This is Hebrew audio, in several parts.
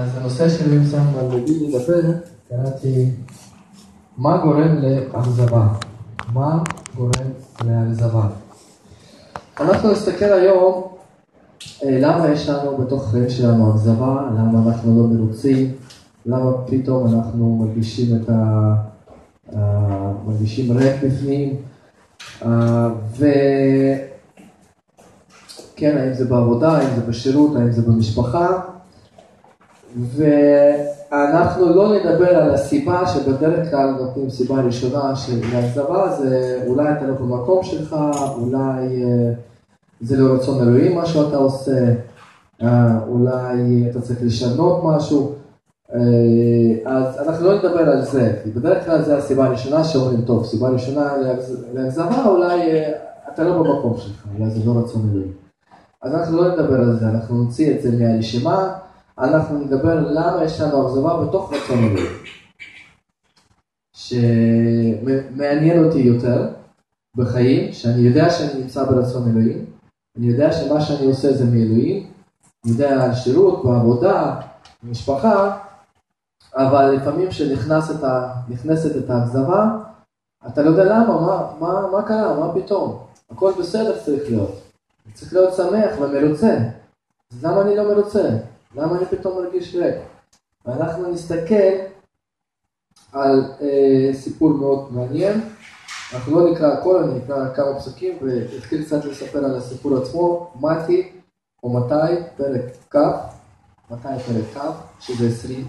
אז הנושא שלי שם על ליבי לדבר, קראתי מה גורם לאכזבה? מה גורם לאכזבה? אנחנו נסתכל היום אה, למה יש לנו בתוך החיים שלנו אכזבה, למה אנחנו לא מרוצים, למה פתאום אנחנו מרגישים את ה... אה, מרגישים ריק בפנים, אה, וכן, האם זה בעבודה, האם זה בשירות, האם זה במשפחה, ואנחנו לא נדבר על הסיבה שבדרך כלל נותנים סיבה ראשונה של להכזבה, זה אולי אתה לא במקום שלך, אולי אה, זה לא רצון אלוהים מה שאתה עושה, אולי אתה צריך לשנות משהו. אה, אז אנחנו לא נדבר על זה, כי בדרך כלל זו הסיבה הראשונה שאומרים, טוב, סיבה ראשונה להגזמה, אולי אה, אתה לא במקום שלך, אולי זה לא רצון אלוהים. אז אנחנו לא נדבר על זה, אנחנו נוציא את זה מהרשימה, אנחנו נדבר למה יש לנו אכזבה בתוך רצון אלוהים. שמעניין אותי יותר בחיים, שאני יודע שאני נמצא ברצון אלוהים, אני יודע שמה שאני עושה זה מאלוהים, אני יודע על שירות, בעבודה, במשפחה, אבל לפעמים כשנכנסת את האכזבה, אתה לא יודע למה, מה, מה, מה קרה, מה פתאום, הכל בסדר צריך להיות, צריך להיות שמח ומרוצה, אז למה אני לא מרוצה? למה אני פתאום מרגיש ריק? ואנחנו נסתכל על אה, סיפור מאוד מעניין, אנחנו לא נקרא הכל, אני אקרא כמה פסוקים ואתחיל קצת לספר על הסיפור עצמו, מתי או מתי, פרק כ', מתי פרק כ', שזה עשרים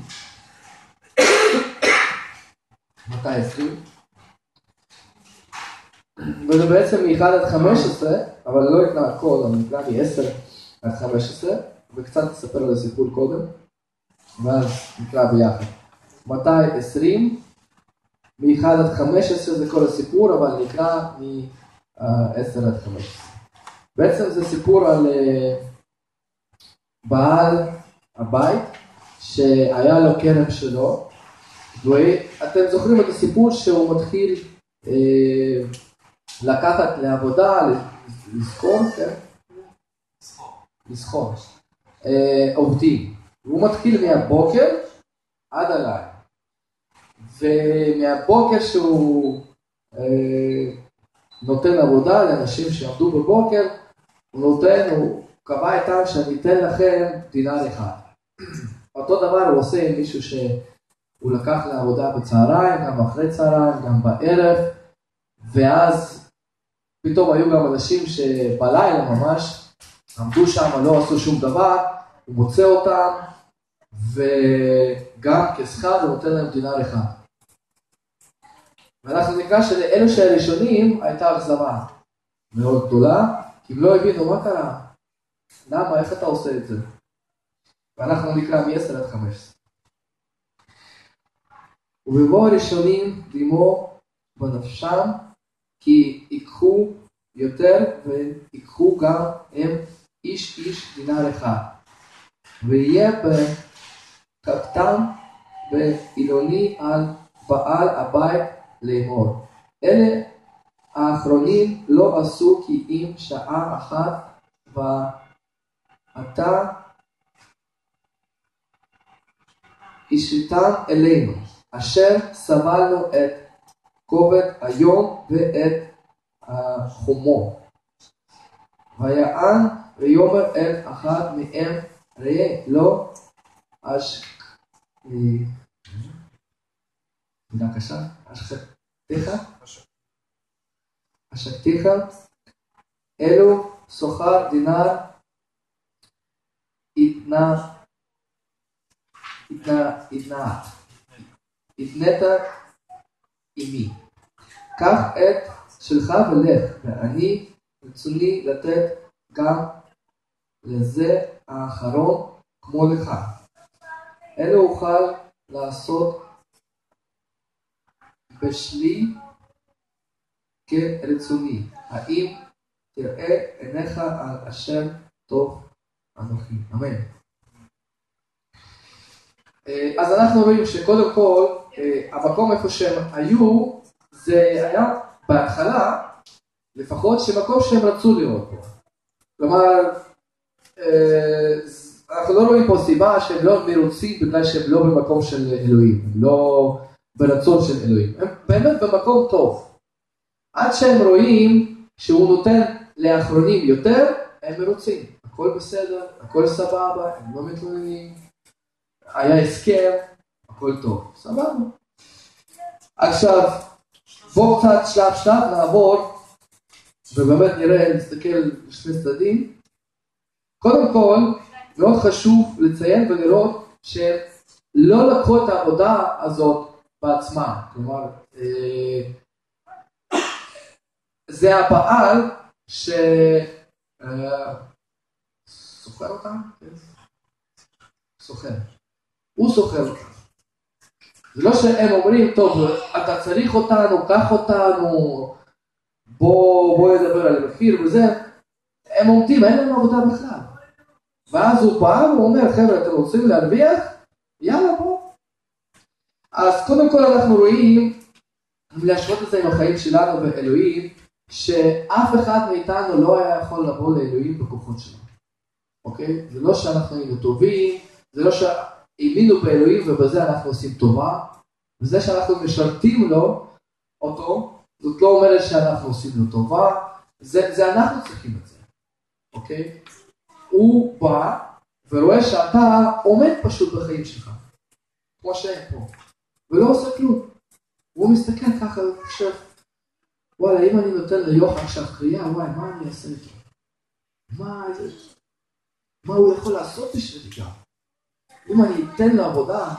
מתי 20? וזה בעצם מ-1 עד 15, אבל לא אקרא הכל, אני אקרא מ-10 עד 15, וקצת אספר על הסיפור קודם, ואז נקרא ביחד. מתי 20? מ-1 עד 15 זה כל הסיפור, אבל נקרא מ-10 עד 15. בעצם זה סיפור על אה, בעל הבית, שהיה לו כרם שלו, ואתם זוכרים את הסיפור שהוא מתחיל אה, לקחת לעבודה, לזכור, כן? לזכור. אה, עובדים. והוא מתחיל מהבוקר עד הלילה. ומהבוקר שהוא אה, נותן עבודה לאנשים שעבדו בבוקר, הוא נותן, הוא קבע איתם שאני אתן לכם דינר אחד. אותו דבר הוא עושה עם מישהו שהוא לקח לעבודה בצהריים, גם אחרי צהריים, גם בערב, ואז פתאום היו גם אנשים שבלילה ממש עמדו שם, לא עשו שום דבר, הוא מוצא אותם, וגם כשכר הוא נותן להם דינר אחד. ואנחנו נקרא שלאלו שהראשונים הייתה אכזבה מאוד גדולה, כי הם לא הבינו מה קרה, למה, איך אתה עושה את זה. ואנחנו נקרא מ-10 עד 15. ובבוא הראשונים דימו בנפשם כי ייקחו יותר ויקחו גם הם איש איש דינר אחד. ויהיה בכתבתם ועילוני על בעל הבית לאמור. אלה האחרונים לא עשו כי אם שעה אחת ועתה השליטם אלינו, אשר סבלנו את כובד היום ואת החומו. ויען ויאמר אל אחד מהם, ראה לא אשכתיך? אשקתיך? אלו שוכר דינר התנעת, התנית עמי. קח את שלך ולך, ואני רצוני לתת גם לזה האחרון כמו לך. אלו אוכל לעשות בשלי כרצוני. האם תראה עיניך על אשר טוב אנוכי. אמן. אה, אז אנחנו רואים שקודם כל, אה, המקום איפה שהם היו, זה היה בהתחלה, לפחות שמקום שהם רצו לראות בו. כלומר, אנחנו לא רואים פה סיבה שהם לא מרוצים בגלל שהם לא במקום של אלוהים, לא ברצון של אלוהים, הם באמת במקום טוב. עד שהם רואים שהוא נותן לאחרונים יותר, הם מרוצים. הכל בסדר, הכל סבבה, הם לא מתלוננים, היה הסכם, הכל טוב, סבבה. עכשיו, בואו קצת שלב שלב נעבור, ובאמת נראה, נסתכל בשני צדדים. קודם כל, מאוד חשוב לציין ולראות שלא לקחו את העבודה הזאת בעצמם. כלומר, אה, זה הבעל שסוחר אה, אותם? סוחר. הוא סוחר אותם. זה לא שהם אומרים, טוב, אתה צריך אותנו, קח אותנו, בוא, בוא נדבר על המחיר וזה, הם עומדים, אין להם עבודה בכלל. ואז הוא בא והוא אומר, חבר'ה, אתם רוצים להרוויח? יאללה, בוא. אז קודם כל אנחנו רואים, להשוות את זה עם החיים שלנו ואלוהים, שאף אחד מאיתנו לא היה יכול לבוא לאלוהים בכוחות שלנו, אוקיי? זה לא שאנחנו היינו טובים, זה לא שהאמינו באלוהים ובזה אנחנו עושים טובה, וזה שאנחנו משרתים לו, אותו, זאת לא אומרת שאנחנו עושים לו טובה, זה, זה אנחנו צריכים את זה, אוקיי? הוא בא ורואה שאתה עומד פשוט בחיים שלך, כמו שהם פה, ולא עושה כלום. הוא מסתכל ככה וחושב, וואלה, אם אני נותן ליוח עכשיו קריאה, וואי, מה אני אעשה איתו? מה, מה הוא יכול לעשות בשבילי גם? אם אני אתן לו עבודה,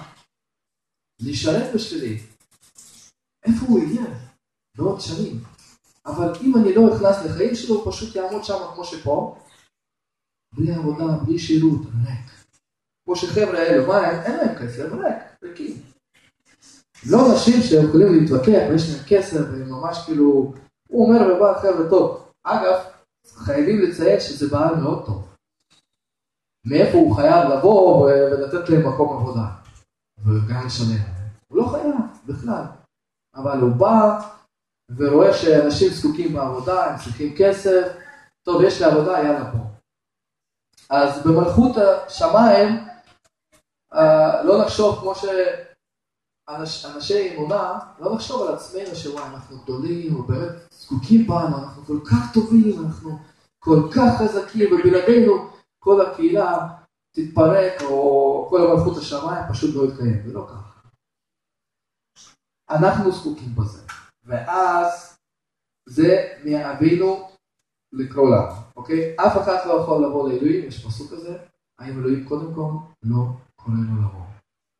בשבילי, איפה הוא יהיה? בעוד שנים. אבל אם אני לא אכנס לחיים שלו, הוא פשוט יעמוד שם כמו שפה, בלי עבודה, בלי שירות, ריק. כמו שחבר'ה האלו, מה? אין להם כסף, ריק, ריקים. לא אנשים שיכולים להתווכח ויש להם כסף והם ממש כאילו, הוא אומר ובא חבר'ה טוב. אגב, חייבים לציין שזה בעל מאוד טוב. מאיפה הוא חייב לבוא ולתת להם מקום עבודה. וגם לשלם. הוא לא חייב בכלל. אבל הוא בא ורואה שאנשים זקוקים בעבודה, הם צריכים כסף, טוב, יש לי עבודה, יאללה פה. אז במלכות השמיים, אה, לא נחשוב כמו שאנשי אמונה, לא נחשוב על עצמנו שוואי, אנחנו גדולים, או באמת זקוקים בנו, אנחנו כל כך טובים, אנחנו כל כך חזקים, ובלעדינו כל הקהילה תתפרק, או כל המלכות השמיים פשוט לא יתקיים, זה לא ככה. אנחנו זקוקים בזה, ואז זה מאבינו לקרוא לנו, אוקיי? אף אחד לא יכול לבוא לאלוהים, יש פסוק כזה, האם אלוהים קודם כל לא לו לבוא.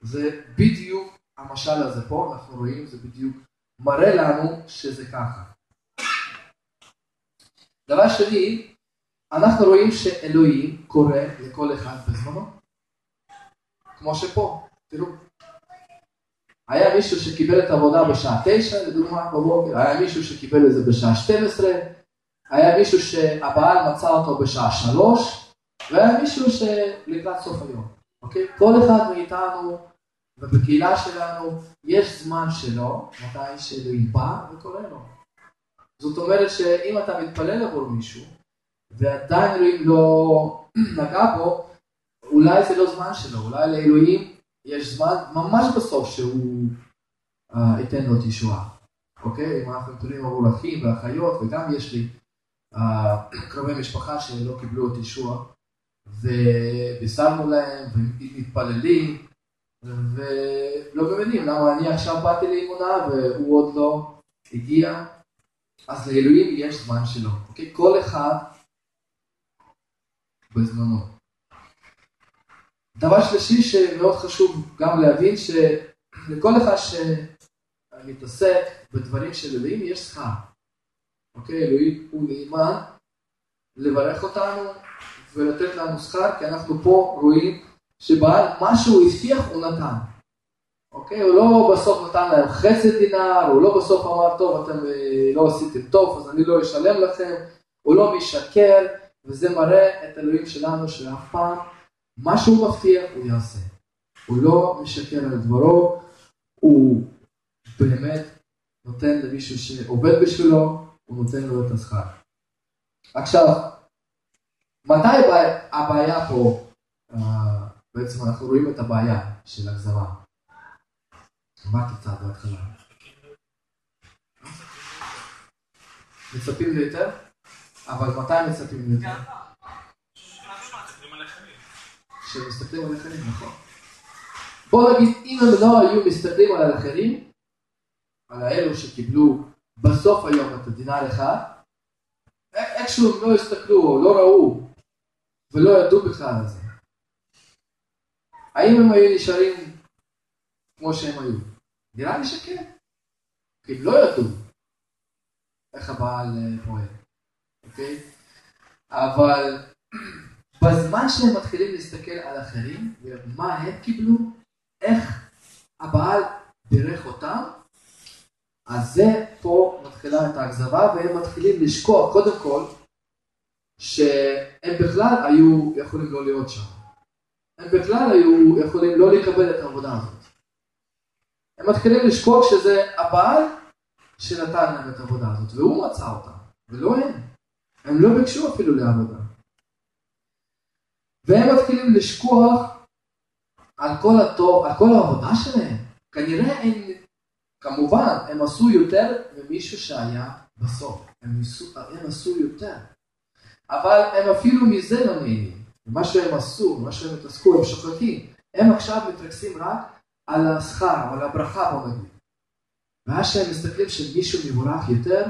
זה בדיוק המשל הזה פה, אנחנו רואים, זה בדיוק מראה לנו שזה ככה. דבר שני, אנחנו רואים שאלוהים קורא לכל אחד בזמנו. כמו שפה, תראו. היה מישהו שקיבל את העבודה בשעה תשע, לדוגמה, בבוקר, היה מישהו שקיבל את זה בשעה 12, היה מישהו שהבעל מצא אותו בשעה שלוש, והיה מישהו שלקראת סוף היום, אוקיי? כל אחד מאיתנו ובקהילה שלנו יש זמן שלו, מתי שאלוהים בא וקורא לו. זאת אומרת שאם אתה מתפלל עבור מישהו, ועדיין אלוהים לא נגע בו, אולי זה לא זמן שלו, אולי לאלוהים יש זמן ממש בסוף שהוא uh, ייתן לו תשועה. אוקיי? אם אנחנו נתונים עבור אחים ואחיות, וגם יש לי קרובי משפחה שלא קיבלו את ישוע, ובישרנו להם, ומתפללים, ולא מבינים למה אני עכשיו באתי לאמונה והוא עוד לא הגיע, אז לאלוהים יש זמן שלו, אוקיי? כל אחד בזמנו. דבר שלישי שמאוד חשוב גם להבין שלכל אחד שמתעסק בדברים של אלוהים יש שכר. אוקיי? אלוהים הוא נאמן לברך אותנו ולתת לנו שכר, כי אנחנו פה רואים שבעל מה שהוא הבטיח הוא נתן. אוקיי? הוא לא בסוף נתן להם חסד דינר, הוא לא בסוף אמר, טוב, אתם אה, לא עשיתם טוב, אז אני לא אשלם לכם, הוא לא משקר, וזה מראה את אלוהים שלנו שאף פעם מה שהוא מבטיח הוא יעשה. הוא לא משקר על דברו, הוא באמת נותן למישהו שעובד בשבילו, הוא נותן לו את השכר. עכשיו, מתי הבעיה פה uh, בעצם אנחנו רואים את הבעיה של הגזמה. אמרתי קצת בהתחלה. מצפים ליותר? אבל מתי מצפים ליותר? כשמסתכלים על אחרים, נכון. בוא נגיד, אם הם לא היו מסתכלים על האחרים, על האלו שקיבלו בסוף היום את הדינר אחד, איכשהו הם לא הסתכלו או לא ראו ולא ידעו בכלל על זה. האם הם היו נשארים כמו שהם היו? נראה לי שכן. כי הם לא ידעו איך הבעל אה, פועל, אוקיי? אבל בזמן שהם מתחילים להסתכל על אחרים ומה הם קיבלו, איך הבעל בירך אותם, אז זה פה מתחילה את האכזבה והם מתחילים לשכוח קודם כל שהם בכלל היו יכולים לא להיות שם. הם בכלל היו יכולים לא לקבל את העבודה הזאת. הם מתחילים לשכוח שזה הבעל שנתן להם את העבודה הזאת והוא מצא אותה ולא הם. הם לא ביקשו אפילו לעבודה. והם מתחילים לשכוח על כל הטוב, על כל העבודה שלהם. כנראה הם, כמובן, הם עשו יותר ממישהו שהיה בסוף. הם עשו, הם עשו יותר. אבל הם אפילו מזה לא נהנים. מה שהם עשו, מה שהם התעסקו, הם שוחקים. הם עכשיו מתרכזים רק על השכר, על הברכה נגיד. ואז שהם מסתכלים שמישהו מבורך יותר,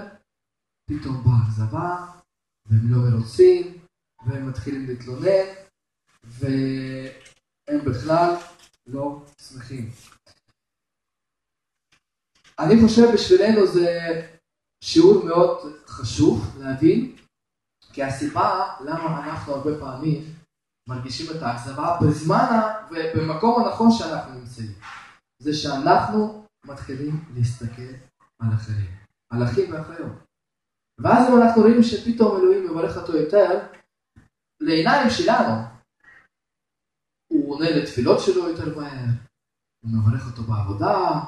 פתאום באה אכזבה, והם לא מרוצים, והם מתחילים להתלונן, והם בכלל לא שמחים. אני חושב בשבילנו זה שיעור מאוד חשוב להבין, כי הסיבה למה אנחנו הרבה פעמים מרגישים את האכזבה בזמן ובמקום הנכון שאנחנו נמצאים, זה שאנחנו מתחילים להסתכל על אחרים, על אחים ואחיות. ואז אם אנחנו רואים שפתאום אלוהים מברך אותו יותר, לעיניים שלנו, הוא עונה לתפילות שלו יותר מהר, הוא מברך אותו בעבודה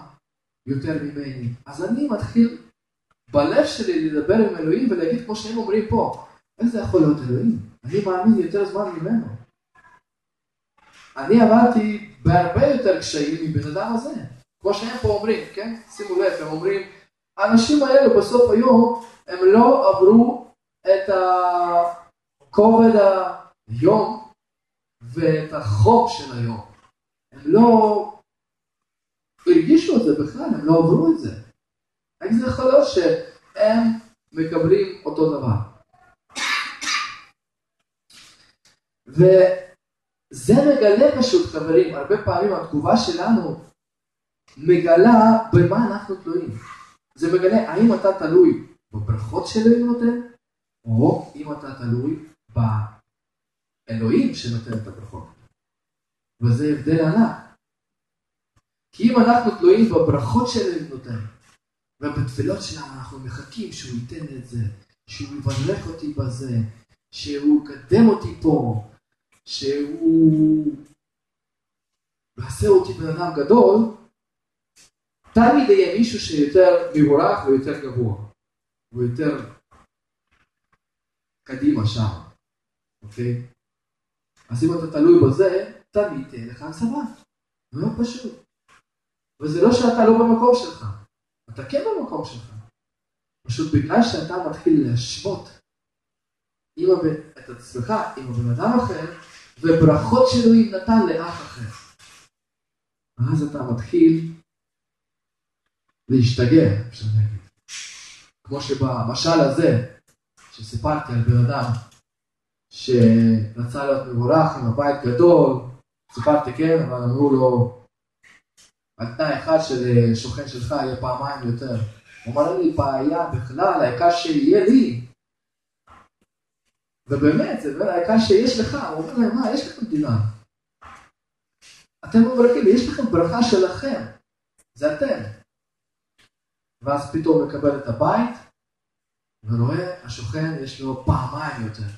יותר ממני. אז אני מתחיל בלב שלי לדבר עם אלוהים ולהגיד כמו שהם אומרים פה, איך זה יכול להיות אלוהים? אני מאמין יותר זמן ממנו. אני עברתי בהרבה יותר קשיים מבן אדם הזה. כמו שהם פה אומרים, כן? שימו לב, הם אומרים, האנשים האלו בסוף היום, הם לא עברו את הכובד היום ואת החוק של היום. הם לא הרגישו זה בכלל, הם לא עברו את זה. איך זה יכול להיות שהם מקבלים אותו דבר? וזה מגלה פשוט, חברים, הרבה פעמים התגובה שלנו מגלה במה אנחנו תלויים. זה מגלה האם אתה תלוי בברכות שאלוהים נותן, או אם אתה תלוי אלוהים שנותן את הברכות. וזה הבדל ענק. כי אם אנחנו תלויים בברכות שאלוהים נותן, ובתפילות שלנו אנחנו מחכים שהוא ייתן את זה, שהוא יברך אותי בזה, שהוא יקדם אותי פה, שהוא יעשה אותי בן אדם גדול, תמיד יהיה מישהו שיותר מבורך ויותר גבוה, ויותר קדימה שם, אוקיי? אז אם אתה תלוי בזה, תמיד תהיה לך הסבה. מאוד פשוט. וזה לא שאתה לא במקום שלך, אתה כן במקום שלך. פשוט בגלל שאתה מתחיל להשוות את עצמך עם הבן אדם אחר, וברכות שאלוהים נתן לאח אחר. ואז אתה מתחיל להשתגע, אפשר להגיד. כמו שבמשל הזה, שסיפרתי על בן אדם שרצה להיות מבורך עם הבית גדול, סיפרתי כן, אבל אמרו לו, על תנאי אחד של אה, שוכן שלך יהיה פעמיים יותר. הוא אמר לי, בעיה בכלל, העיקר שיהיה לי. ובאמת, זה העיקר שיש לך, הוא אומר להם, מה, יש לכם מדינה. אתם מברכים, יש לכם ברכה שלכם, זה אתם. ואז פתאום מקבל את הבית, ורואה, השוכן יש לו פעמיים יותר.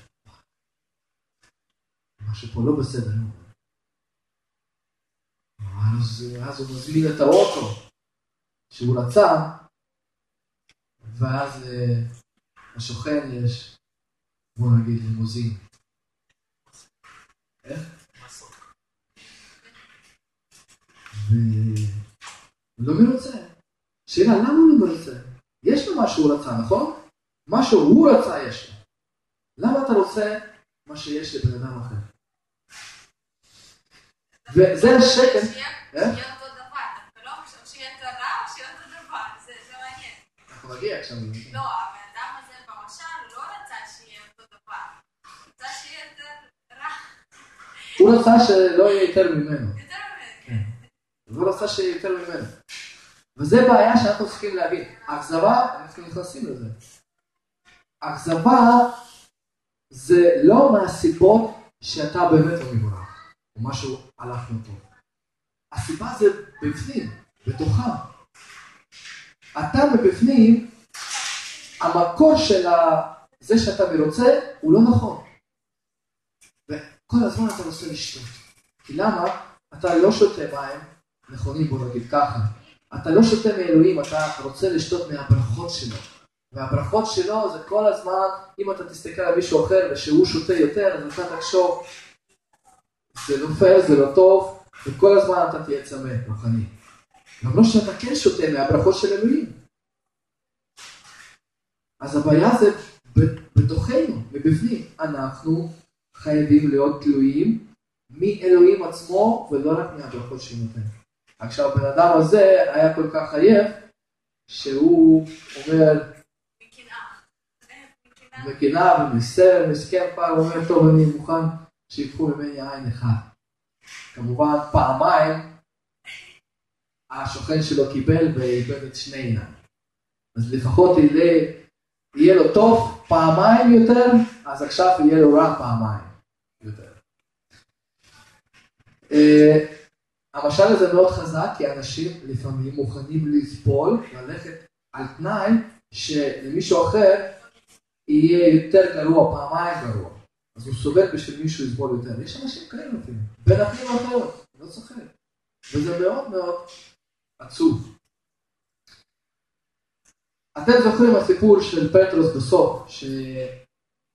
משהו פה לא בסדר. אז, אז הוא מזמין את האוטו שהוא רצה, ואז uh, השוכן יש, בוא נגיד, לימוזין. איך? והוא לא מרוצה. שאלה, למה הוא לא מרוצה? יש לו מה שהוא רצה, נכון? מה שהוא רצה יש לו. למה אתה רוצה מה שיש לבן אדם אחר? וזה השקט. שיהיה אה? אותו דבר, דווקא לא עכשיו שיהיה את הרע, שיהיה אותו דבר, זה זה מעניין. אנחנו נגיע עכשיו. לא, הבן אדם הזה במשל לא רצה שיהיה אותו דבר, רצה שיהיה יותר רע, הוא רצה שלא יהיה יותר ממנו. יותר ממנו. הוא רצה שיהיה יותר ממנו. וזה בעיה שאנחנו צריכים להבין. אכזבה, אנחנו נכנסים לזה. אכזבה זה לא מהסיבות שאתה באמת לא מבורך, או משהו הלך לא טוב. הסיבה זה בפנים, בתוכה. אתה מבפנים, המקור של זה שאתה מרוצה הוא לא נכון. וכל הזמן אתה רוצה לשתות. כי למה? אתה לא שותה מים נכונים, בוא נגיד ככה. אתה לא שותה מאלוהים, אתה רוצה לשתות מהברכות שלו. והברכות שלו זה כל הזמן, אם אתה תסתכל על מישהו אחר ושהוא שותה יותר, אז אתה תחשוב, זה לא פייר, זה לא טוב, וכל הזמן אתה תהיה צמא, רוחני. למרות שאתה כן שותה מהברכות של אלוהים. אז הבעיה זה בתוכנו, מבפנים. אנחנו חייבים להיות תלויים מאלוהים עצמו, ולא רק מהברכות שהוא נותן. עכשיו, הבן אדם הזה היה כל כך עייף, שהוא אומר, מקנאה. ומסר, מסכן פעם, אומר, טוב, אני מוכן שיקחו ממני עין אחד. כמובן, פעמיים השוכן שלו קיבל ואיבד את שני עיניים. אז לפחות יהיה, יהיה לו טוב פעמיים יותר, אז עכשיו יהיה לו רע פעמיים יותר. אה, המשל הזה מאוד חזק, כי אנשים לפעמים מוכנים לסבול, ללכת על תנאי שלמישהו אחר יהיה יותר גרוע, פעמיים גרוע. אז הוא סובל בשביל מישהו לסבול יותר. יש אנשים כאלה אפילו, בין אחים ואחיות, לא צוחק. וזה מאוד מאוד עצוב. אתם זוכרים הסיפור של פטרוס בסוף,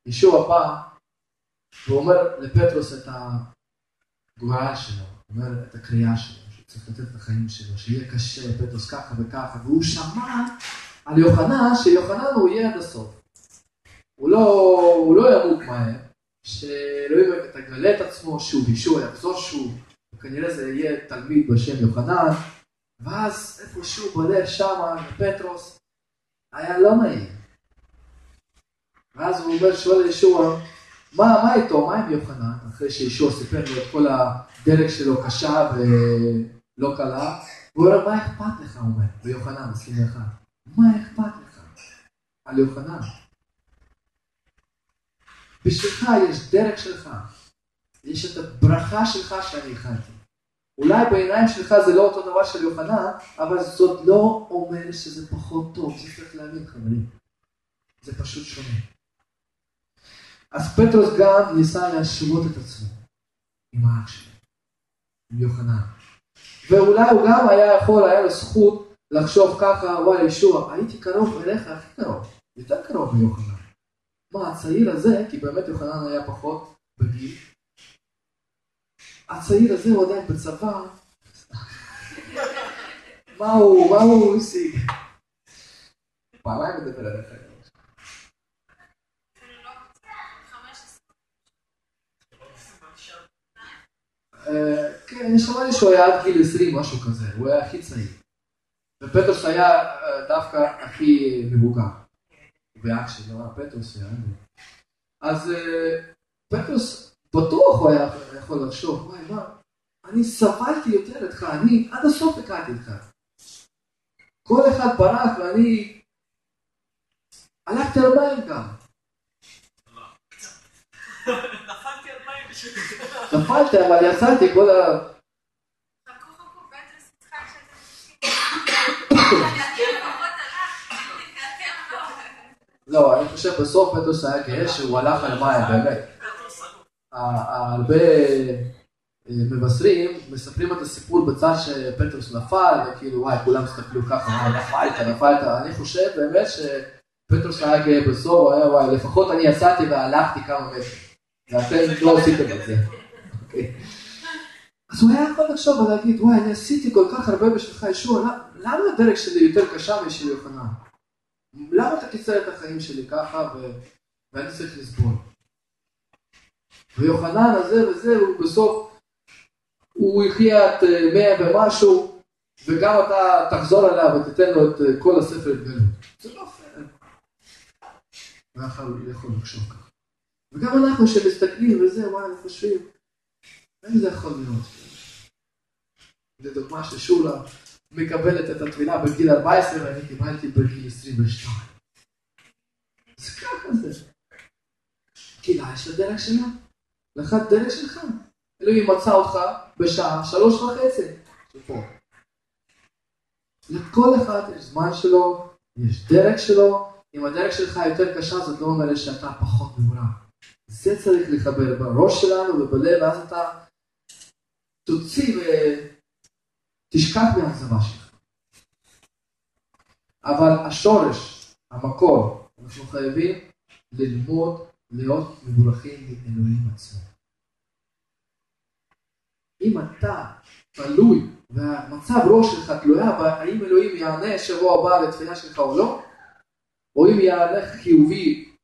שישוע בא ואומר לפטרוס את הגורל שלו, אומר את הקריאה שלו, שצריך לתת את החיים שלו, שיהיה קשה, פטרוס ככה וככה, והוא שמע על יוחנן, שיוחנן הוא יהיה עד הסוף. הוא לא, הוא לא ימות מהר, שאלוהים תגלה את עצמו שוב, ישוע יחזור שוב, וכנראה זה יהיה תלמיד בשם יוחנן, ואז איפשהו בלב שמה, פטרוס, היה לא נעים. ואז הוא אומר, שואל לישוע, מה, מה איתו, מה עם יוחנן? אחרי שישוע סיפר לו את כל הדרך שלו קשה ולא קלה, הוא אומר, מה אכפת לך, הוא אומר, ביוחנן 21, מה אכפת לך על יוחנן? בשבילך יש דרך שלך, יש את הברכה שלך שאני הכנתי. אולי בעיניים שלך זה לא אותו דבר של יוחנן, אבל זאת לא אומר שזה פחות טוב, זה צריך להבין חברים. זה פשוט שונה. אז פטרוס גם ניסה להשוות את עצמו עם האח שלו, עם יוחנן. ואולי הוא גם היה יכול, היה לו זכות לחשוב ככה, וואי ישוע, הייתי קרוב אליך הכי קרוב, יותר קרוב מיוחנן. מה, הצעיר הזה, כי באמת יוחנן היה פחות בגיל, הצעיר הזה הוא עדיין בצבא, מה הוא, מה הוא השיג? פעמיים מדבר עליך. אפילו 15. אה, כן, אני שמעתי שהוא היה עד גיל 20, משהו כזה, הוא היה הכי צעיר. ופטרוס היה אה, דווקא הכי מבוגר. ואח שלו, פטרוס היה. אז אה, פטרוס בטוח הוא היה יכול לחשוב, וואי מה, אני סבלתי יותר איתך, אני עד הסוף הכרתי איתך. כל אחד ברח ואני הלכתי על מים גם. נפלתי על מים בשביל... נפלתי אבל יצאתי כל ה... חכו חכו, פטרוס יצחק שאתם תשכחו. אני לפחות הלכתי, אתם לא. אני חושב בסוף פטרוס היה גאה שהוא הלך על מים, באמת. הרבה אה, מבשרים מספרים את הסיפור בצד שפטרוס נפל, וכאילו וואי כולם הסתכלו ככה, וואי נפלת, נפלת, אני חושב באמת שפטרוס היה גאה בסוף, הוא היה וואי לפחות אני יצאתי והלכתי כמה מטר, ואתם לא עשיתם את זה. אוקיי. אז הוא היה יכול לחשוב ולהגיד, וואי, אני עשיתי כל כך הרבה בשבילך למה- למה הדרך שלי יותר קשה משל יוחנן? למה אתה קיצר את החיים שלי ככה ו... ואני צריך לסבול? ויוחנן הזה וזה, הוא בסוף, הוא יחיה את אה, מאה ומשהו, וגם אתה תחזור עליו ותיתן לו את אה, כל הספר התגלות. זה לא פייר. הוא יכול, לחשוב ככה. וגם אנחנו שמסתכלים וזה, מה אנחנו חושבים, איך זה יכול להיות? לדוגמה ששולה מקבלת את הטבילה בגיל 14 ואני קיבלתי בגיל 22. אז ככה זה. כי יש לה דרך שלה. לך דרך שלך. אלוהים מצא אותך בשעה שלוש וחצי. לכל אחד יש זמן שלו, יש דרך שלו. אם הדרך שלך יותר קשה, זאת לא אומרת שאתה פחות מבורך. זה צריך לחבר בראש שלנו ובלב, ואז אתה תוציא ותשכח מהאכזבה שלך. אבל השורש, המקור, אנחנו חייבים ללמוד להיות מבורכים מאלוהים עצמו. אם אתה תלוי והמצב ראש שלך תלויה בהאם אלוהים יענה שבוע הבא לתפילה שלך או לא, או אם יענה חיובי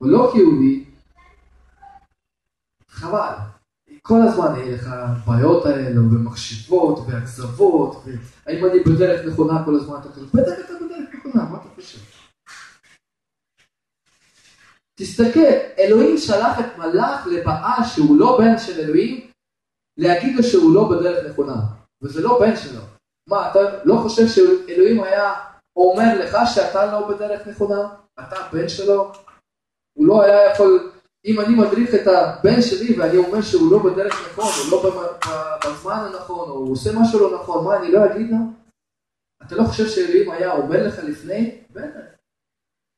או לא חיובי, חבל. כל הזמן יהיה לך בעיות האלו ומחשבות ואכזבות, והאם אני בדרך נכונה כל הזמן אתה חושב, בטח אתה בדרך נכונה, מה אתה חושב? תסתכל, אלוהים שלח את מלאך לבעל שהוא לא בן של אלוהים, להגיד לו שהוא לא בדרך נכונה, וזה לא בן שלו. מה, אתה לא חושב שאלוהים היה אומר לך שאתה לא בדרך נכונה? אתה בן שלו? הוא לא היה יכול, אם אני מדריך את הבן שלי ואני אומר שהוא לא בדרך נכון, הוא לא בזמן הנכון, או הוא עושה משהו לא נכון, מה, אני לא אגיד לו? אתה לא חושב שאלוהים היה אומר לך לפני? בטח.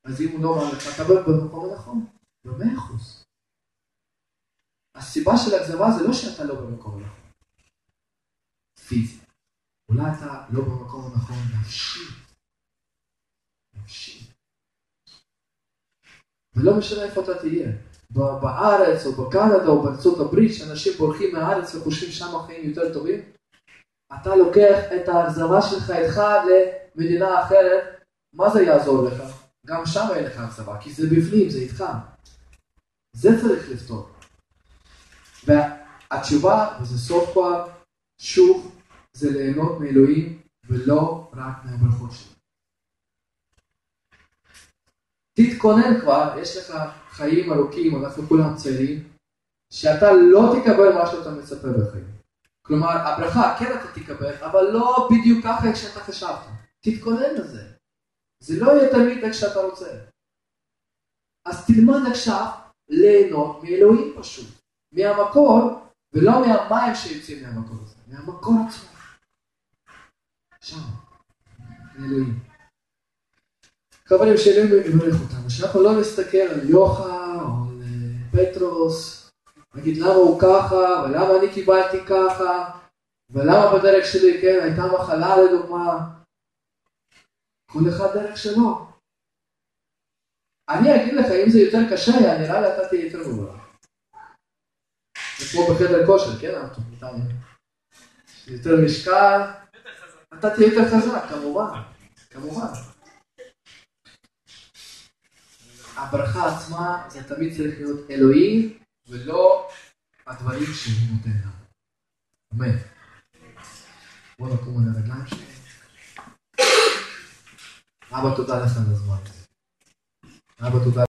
אז אם הוא לא אומר לך, אתה במקום הנכון, במאה אחוז. הסיבה של הגזמה זה לא שאתה לא במקום הנכון. פיזי. אולי אתה לא במקום הנכון נפשי. נפשי. ולא משנה איפה אתה תהיה. בארץ או בקנדה או בארצות הברית, שאנשים בורחים מהארץ וחושבים שם החיים יותר טובים, אתה לוקח את האכזבה שלך איתך למדינה אחרת, מה זה יעזור לך? גם שם אין לך אכזבה, כי זה בפנים, זה איתך. זה צריך לפתור. והתשובה, וזה סוף כבר, שוב, זה ליהנות מאלוהים ולא רק מהברכות שלו. תתכונן כבר, יש לך חיים ארוכים, אנחנו כולם צעירים, שאתה לא תקבל מה שאתה מצפה בחיים. כלומר, הברכה, כן אתה תקבל, אבל לא בדיוק ככה איך שאתה חשבת. תתכונן לזה. זה לא יהיה תמיד איך שאתה רוצה. אז תלמד עכשיו ליהנות מאלוהים פשוט. מהמקור, ולא מהמים שיוצאים מהמקור הזה, מהמקור עצמו. שם, מאלוהים. חברים שאלוהים יברך אותנו, שאנחנו לא נסתכל על יוחה או על פטרוס, נגיד למה הוא ככה, ולמה אני קיבלתי ככה, ולמה בדרך שלי, כן, הייתה מחלה לדוגמה. כל אחד דרך שלו. אני אגיד לך, אם זה יותר קשה, נראה לי אתה תהיה יותר מבורך. זה כמו בחדר כושר, כן? יותר משקל, אתה תהיה יותר חזק, כמובן, כמובן. הברכה עצמה זה תמיד צריך להיות אלוהים ולא הדברים שהוא נותן לנו. אמן. בוא נקום על הרגליים שלי. אבא תודה לך על הזמן הזה. אבא תודה